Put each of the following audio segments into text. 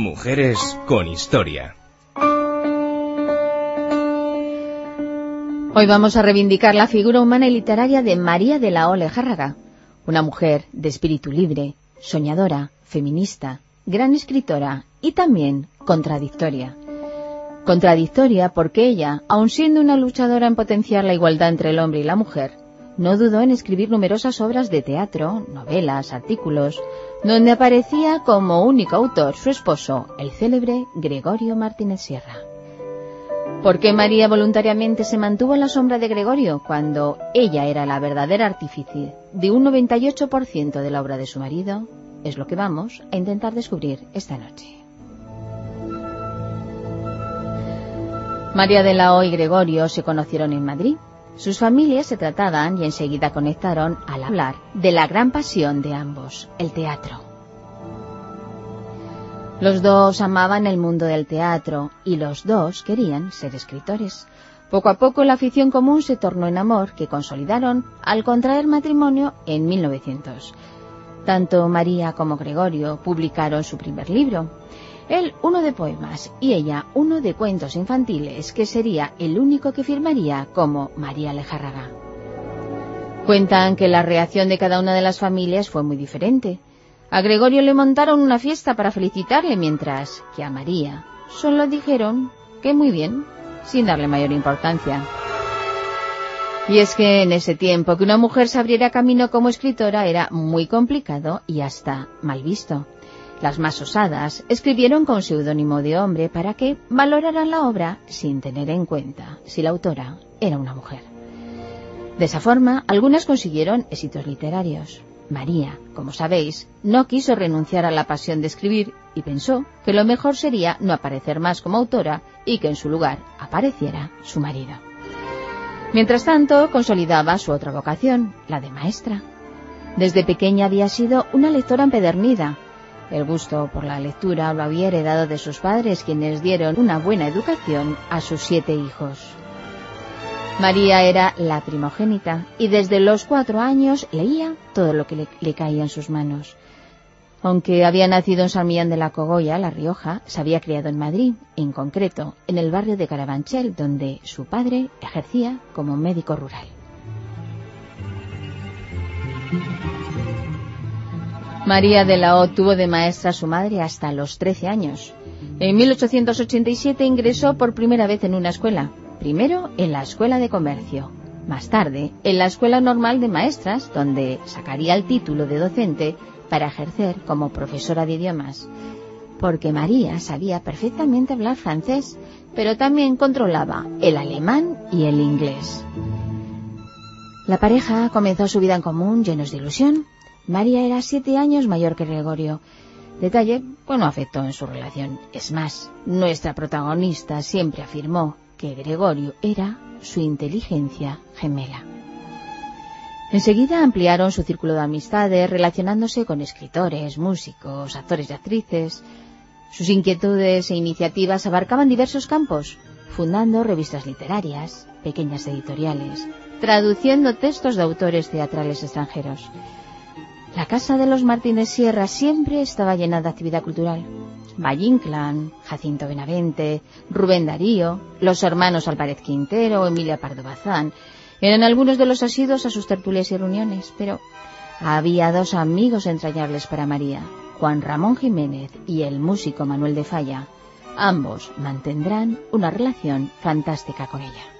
Mujeres con historia. Hoy vamos a reivindicar la figura humana y literaria de María de la Ole Járraga, una mujer de espíritu libre, soñadora, feminista, gran escritora y también contradictoria. Contradictoria porque ella, aun siendo una luchadora en potenciar la igualdad entre el hombre y la mujer, no dudó en escribir numerosas obras de teatro, novelas, artículos, donde aparecía como único autor su esposo, el célebre Gregorio Martínez Sierra. ¿Por qué María voluntariamente se mantuvo en la sombra de Gregorio cuando ella era la verdadera artífice de un 98% de la obra de su marido? Es lo que vamos a intentar descubrir esta noche. María de la O y Gregorio se conocieron en Madrid. Sus familias se trataban y enseguida conectaron al hablar de la gran pasión de ambos, el teatro. Los dos amaban el mundo del teatro y los dos querían ser escritores. Poco a poco la afición común se tornó en amor que consolidaron al contraer matrimonio en 1900. Tanto María como Gregorio publicaron su primer libro. Él uno de poemas y ella uno de cuentos infantiles que sería el único que firmaría como María Lejárraga. Cuentan que la reacción de cada una de las familias fue muy diferente. A Gregorio le montaron una fiesta para felicitarle, mientras que a María solo dijeron que muy bien, sin darle mayor importancia. Y es que en ese tiempo que una mujer se abriera camino como escritora era muy complicado y hasta mal visto. Las más osadas escribieron con seudónimo de hombre para que valoraran la obra sin tener en cuenta si la autora era una mujer. De esa forma, algunas consiguieron éxitos literarios, María, como sabéis, no quiso renunciar a la pasión de escribir y pensó que lo mejor sería no aparecer más como autora y que en su lugar apareciera su marido. Mientras tanto, consolidaba su otra vocación, la de maestra. Desde pequeña había sido una lectora empedernida. El gusto por la lectura lo había heredado de sus padres, quienes dieron una buena educación a sus siete hijos. María era la primogénita y desde los cuatro años leía todo lo que le, caía en sus manos. Aunque había nacido en San Millán de la Cogolla, La Rioja, se había criado en Madrid, en concreto en el barrio de Carabanchel, donde su padre ejercía como médico rural. María de la O tuvo de maestra a su madre hasta los 13 años. En 1887 ingresó por primera vez en una escuela, primero en la Escuela de Comercio, más tarde en la Escuela Normal de Maestras, donde sacaría el título de docente para ejercer como profesora de idiomas. Porque María sabía perfectamente hablar francés, pero también controlaba el alemán y el inglés. La pareja comenzó su vida en común llenos de ilusión. María era siete años mayor que Gregorio. Detalle, bueno, afectó en su relación. Es más, nuestra protagonista siempre afirmó que Gregorio era su inteligencia gemela. Enseguida ampliaron su círculo de amistades relacionándose con escritores, músicos, actores y actrices. Sus inquietudes e iniciativas abarcaban diversos campos, fundando revistas literarias, pequeñas editoriales, traduciendo textos de autores teatrales extranjeros. La casa de los Martínez Sierra siempre estaba llena de actividad cultural. Valle Inclán, Jacinto Benavente, Rubén Darío, los hermanos Álvarez Quintero, Emilia Pardo Bazán, eran algunos de los asidos a sus tertulias y reuniones, pero había dos amigos entrañables para María, Juan Ramón Jiménez y el músico Manuel de Falla. Ambos mantendrán una relación fantástica con ella.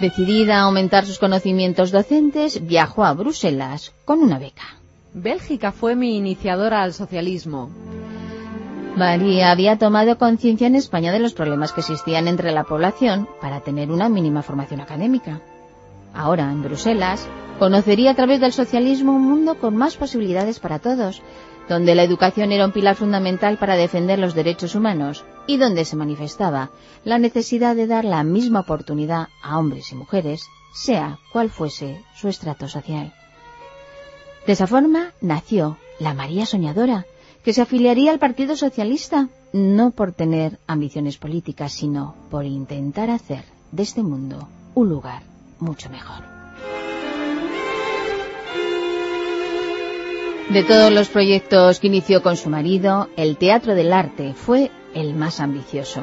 Decidida a aumentar sus conocimientos docentes, viajó a Bruselas con una beca. Bélgica fue mi iniciadora al socialismo. María había tomado conciencia en España de los problemas que existían entre la población para tener una mínima formación académica. Ahora, en Bruselas, conocería a través del socialismo un mundo con más posibilidades para todos, donde la educación era un pilar fundamental para defender los derechos humanos y donde se manifestaba la necesidad de dar la misma oportunidad a hombres y mujeres, sea cual fuese su estrato social. De esa forma nació la María Soñadora, que se afiliaría al Partido Socialista, no por tener ambiciones políticas, sino por intentar hacer de este mundo un lugar mucho mejor. De todos los proyectos que inició con su marido, el Teatro del Arte fue el más ambicioso.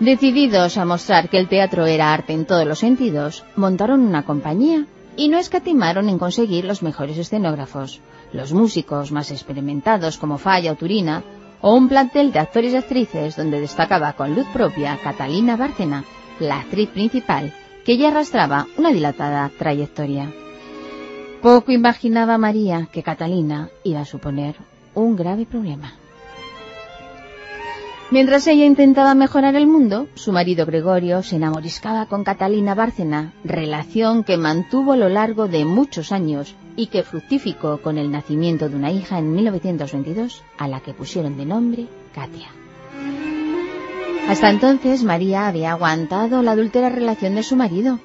Decididos a mostrar que el teatro era arte en todos los sentidos, montaron una compañía y no escatimaron en conseguir los mejores escenógrafos, los músicos más experimentados como Falla o Turina, o un plantel de actores y actrices donde destacaba con luz propia Catalina Bárcena, la actriz principal, que ya arrastraba una dilatada trayectoria. Poco imaginaba María que Catalina iba a suponer un grave problema. Mientras ella intentaba mejorar el mundo, su marido Gregorio se enamoriscaba con Catalina Bárcena, relación que mantuvo a lo largo de muchos años y que fructificó con el nacimiento de una hija en 1922, a la que pusieron de nombre Katia. Hasta entonces María había aguantado la adúltera relación de su marido.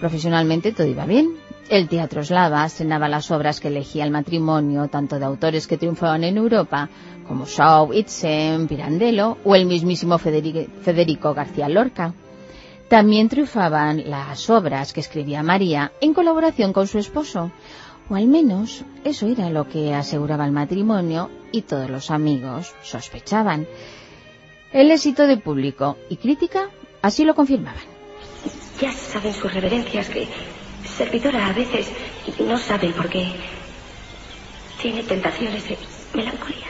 Profesionalmente todo iba bien, el Teatro Eslava estrenaba las obras que elegía el matrimonio, tanto de autores que triunfaban en Europa, como Shaw, Ibsen, Pirandello o el mismísimo Federico García Lorca. También triunfaban las obras que escribía María en colaboración con su esposo, o al menos eso era lo que aseguraba el matrimonio y todos los amigos sospechaban. El éxito de público y crítica así lo confirmaban. Ya saben sus reverencias que servidora a veces no sabe por qué tiene tentaciones de melancolía.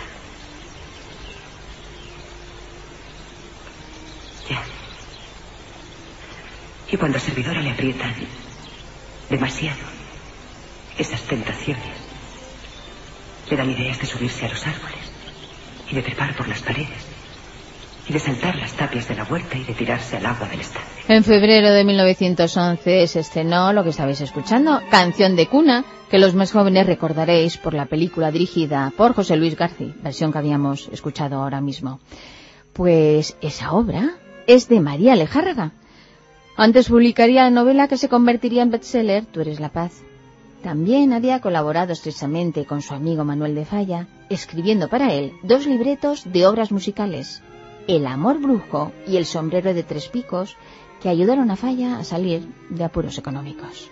Ya. Y cuando a servidora le aprietan demasiado esas tentaciones, le dan ideas de subirse a los árboles y de trepar por las paredes y de saltar las tapias de la huerta y de tirarse al agua del estadio. En febrero de 1911 se estrenó lo que estabais escuchando, Canción de Cuna, que los más jóvenes recordaréis por la película dirigida por José Luis García, versión que habíamos escuchado ahora mismo. Pues esa obra es de María Lejárraga. Antes publicaría la novela que se convertiría en bestseller, Tú eres la paz. También había colaborado estrechamente con su amigo Manuel de Falla, escribiendo para él dos libretos de obras musicales, el amor brujo y el sombrero de tres picos que ayudaron a Falla a salir de apuros económicos.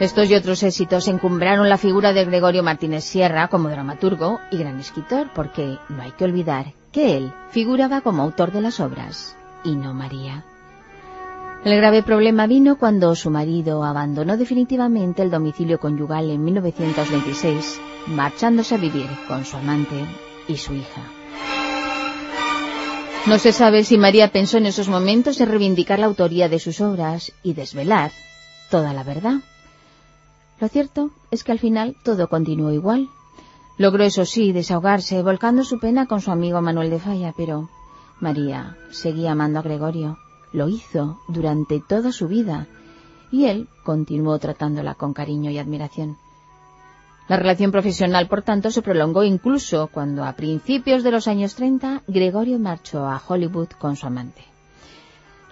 Estos y otros éxitos encumbraron la figura de Gregorio Martínez Sierra como dramaturgo y gran escritor, porque no hay que olvidar que él figuraba como autor de las obras y no María. El grave problema vino cuando su marido abandonó definitivamente el domicilio conyugal en 1926, marchándose a vivir con su amante y su hija. No se sabe si María pensó en esos momentos en reivindicar la autoría de sus obras y desvelar toda la verdad. Lo cierto es que al final todo continuó igual. Logró, eso sí, desahogarse, volcando su pena con su amigo Manuel de Falla, pero María seguía amando a Gregorio lo hizo durante toda su vida y él continuó tratándola con cariño y admiración. La relación profesional, por tanto, se prolongó incluso cuando a principios de los años 30 Gregorio marchó a Hollywood con su amante.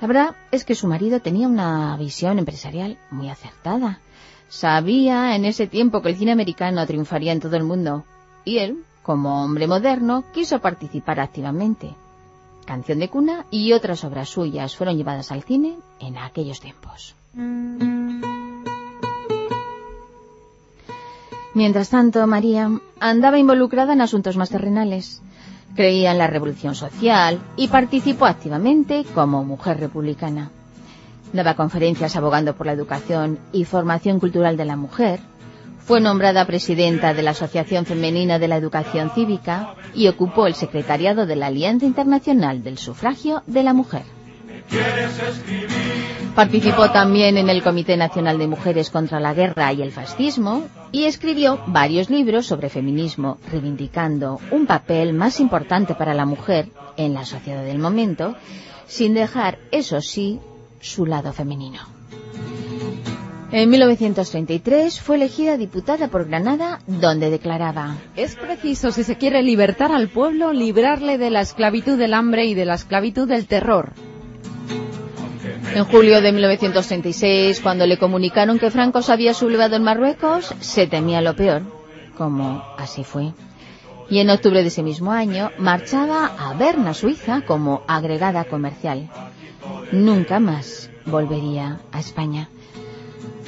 La verdad es que su marido tenía una visión empresarial muy acertada. Sabía en ese tiempo que el cine americano triunfaría en todo el mundo y él, como hombre moderno, quiso participar activamente. Canción de cuna y otras obras suyas fueron llevadas al cine en aquellos tiempos. Mientras tanto, María andaba involucrada en asuntos más terrenales. Creía en la revolución social y participó activamente como mujer republicana. Daba conferencias abogando por la educación y formación cultural de la mujer, fue nombrada presidenta de la Asociación Femenina de la Educación Cívica y ocupó el secretariado de la Alianza Internacional del Sufragio de la Mujer. Participó también en el Comité Nacional de Mujeres contra la Guerra y el Fascismo y escribió varios libros sobre feminismo, reivindicando un papel más importante para la mujer en la sociedad del momento, sin dejar, eso sí, su lado femenino. En 1933 fue elegida diputada por Granada, donde declaraba Es preciso, si se quiere libertar al pueblo, librarle de la esclavitud del hambre y de la esclavitud del terror. En julio de 1936, cuando le comunicaron que Franco se había sublevado en Marruecos, se temía lo peor, como así fue. Y en octubre de ese mismo año marchaba a Berna, Suiza, como agregada comercial. Nunca más volvería a España.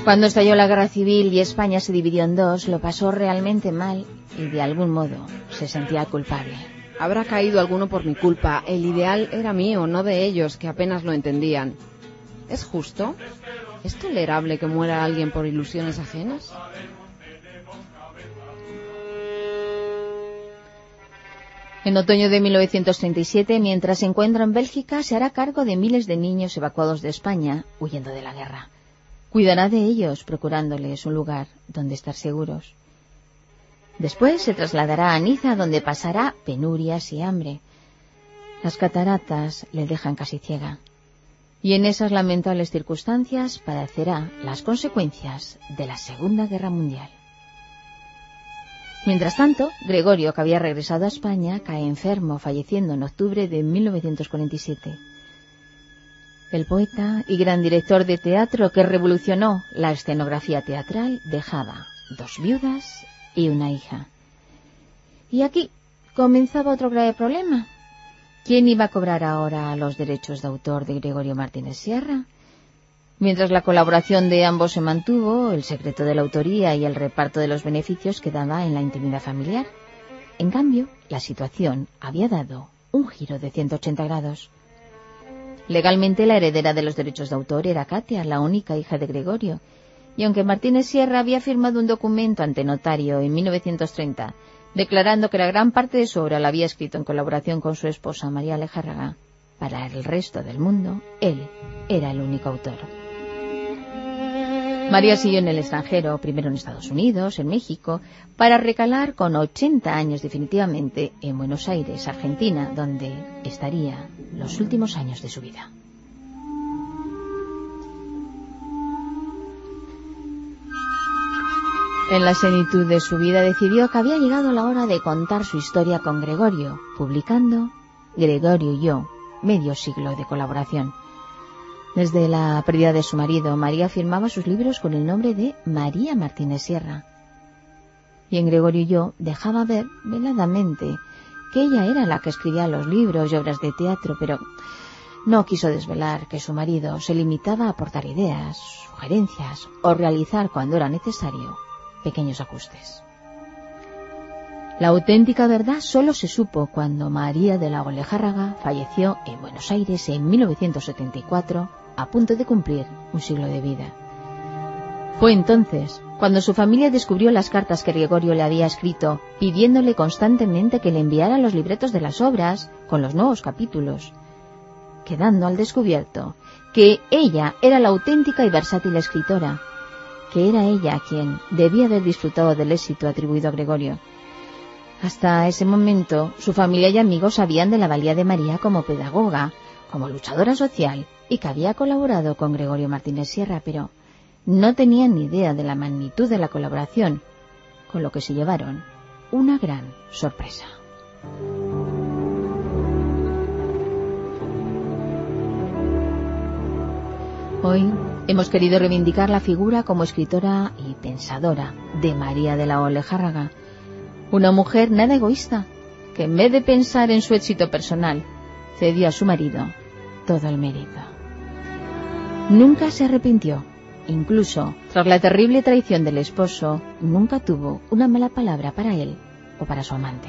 Cuando estalló la guerra civil y España se dividió en dos, lo pasó realmente mal y de algún modo se sentía culpable. Habrá caído alguno por mi culpa. El ideal era mío, no de ellos, que apenas lo entendían. ¿Es justo? ¿Es tolerable que muera alguien por ilusiones ajenas? En otoño de 1937, mientras se encuentra en Bélgica, se hará cargo de miles de niños evacuados de España huyendo de la guerra. Cuidará de ellos, procurándoles un lugar donde estar seguros. Después se trasladará a Niza, donde pasará penurias y hambre. Las cataratas le dejan casi ciega. Y en esas lamentables circunstancias padecerá las consecuencias de la Segunda Guerra Mundial. Mientras tanto, Gregorio, que había regresado a España, cae enfermo, falleciendo en octubre de 1947. El poeta y gran director de teatro que revolucionó la escenografía teatral dejaba dos viudas y una hija. Y aquí comenzaba otro grave problema. ¿Quién iba a cobrar ahora los derechos de autor de Gregorio Martínez Sierra? Mientras la colaboración de ambos se mantuvo, el secreto de la autoría y el reparto de los beneficios quedaba en la intimidad familiar. En cambio, la situación había dado un giro de 180 grados. Legalmente la heredera de los derechos de autor era Katia, la única hija de Gregorio, y aunque Martínez Sierra había firmado un documento ante notario en 1930 declarando que la gran parte de su obra la había escrito en colaboración con su esposa María Alejárraga, para el resto del mundo, él era el único autor. María siguió en el extranjero, primero en Estados Unidos, en México, para recalar con 80 años definitivamente en Buenos Aires, Argentina, donde estaría los últimos años de su vida. En la senitud de su vida decidió que había llegado la hora de contar su historia con Gregorio, publicando Gregorio y yo, medio siglo de colaboración. Desde la pérdida de su marido, María firmaba sus libros con el nombre de María Martínez Sierra. Y en Gregorio y yo dejaba ver veladamente que ella era la que escribía los libros y obras de teatro, pero no quiso desvelar que su marido se limitaba a aportar ideas, sugerencias o realizar cuando era necesario pequeños ajustes. La auténtica verdad solo se supo cuando María de la Olejárraga falleció en Buenos Aires en 1974 a punto de cumplir un siglo de vida. Fue entonces cuando su familia descubrió las cartas que Gregorio le había escrito, pidiéndole constantemente que le enviara los libretos de las obras con los nuevos capítulos, quedando al descubierto que ella era la auténtica y versátil escritora, que era ella quien debía haber disfrutado del éxito atribuido a Gregorio. Hasta ese momento, su familia y amigos sabían de la valía de María como pedagoga, como luchadora social y que había colaborado con Gregorio Martínez Sierra, pero no tenían ni idea de la magnitud de la colaboración, con lo que se llevaron una gran sorpresa. Hoy hemos querido reivindicar la figura como escritora y pensadora de María de la Olejárraga, una mujer nada egoísta, que en vez de pensar en su éxito personal, cedió a su marido todo el mérito. Nunca se arrepintió. Incluso tras la terrible traición del esposo, nunca tuvo una mala palabra para él o para su amante.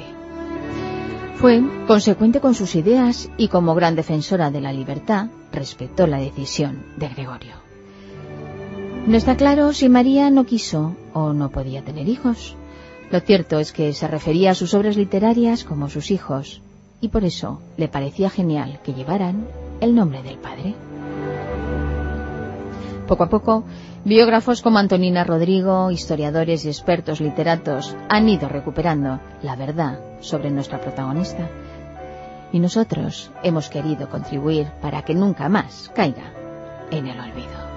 Fue consecuente con sus ideas y como gran defensora de la libertad, respetó la decisión de Gregorio. No está claro si María no quiso o no podía tener hijos. Lo cierto es que se refería a sus obras literarias como sus hijos, y por eso le parecía genial que llevaran el nombre del padre. Poco a poco, biógrafos como Antonina Rodrigo, historiadores y expertos literatos han ido recuperando la verdad sobre nuestra protagonista. Y nosotros hemos querido contribuir para que nunca más caiga en el olvido.